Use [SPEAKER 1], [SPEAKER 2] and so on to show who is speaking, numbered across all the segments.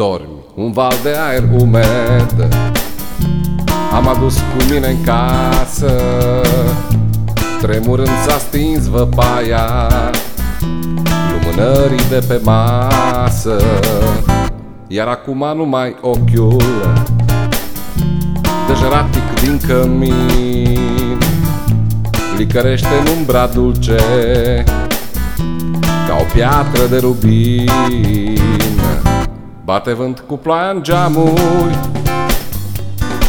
[SPEAKER 1] un val de aer umed Am adus cu mine în casă. Tremurând s-a stins văpaia Lumânării de pe masă. Iar acum numai ochiul Dejeratic din cămin. Licărește în umbra dulce Ca o piatră de rubin Bate vânt cu ploaia în geamuri.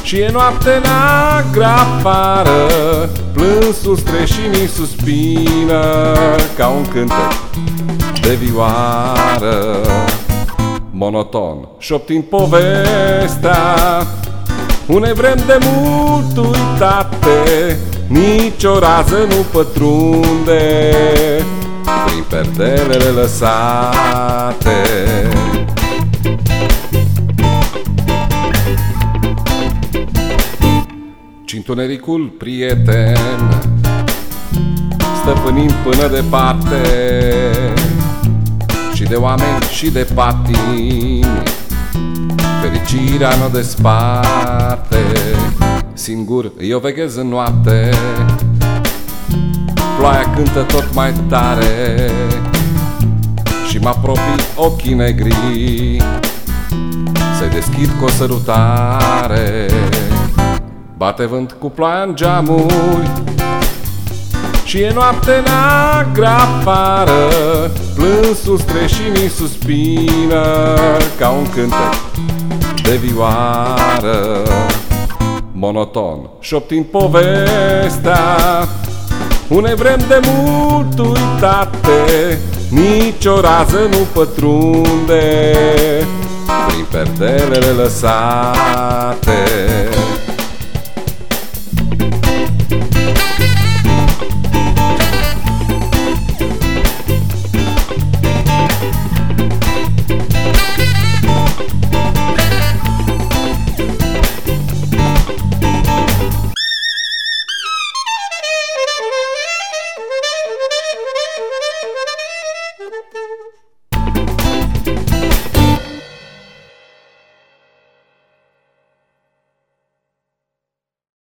[SPEAKER 1] Și e noapte neagră afară Plânsul streșinii suspină Ca un cântec de vioară. Monoton, șoptind povestea Une vrem de mult uitate Nici o rază nu pătrunde Prin perdelele lăsate Cintunericul prieten Stăpânim până departe Și de oameni și de patini Fericirea nu desparte. Singur eu veghez în noapte Ploaia cântă tot mai tare Și mă apropii ochii negri Să-i deschid cu o sărutare Bate vânt cu ploaia în geamuri. Și e noapte neagră afară Plânsul streșinii suspină Ca un cântec de vioară. Monoton, șoptind povestea Une vrem de mult uitate Nici o rază nu pătrunde Prin perdelele lăsate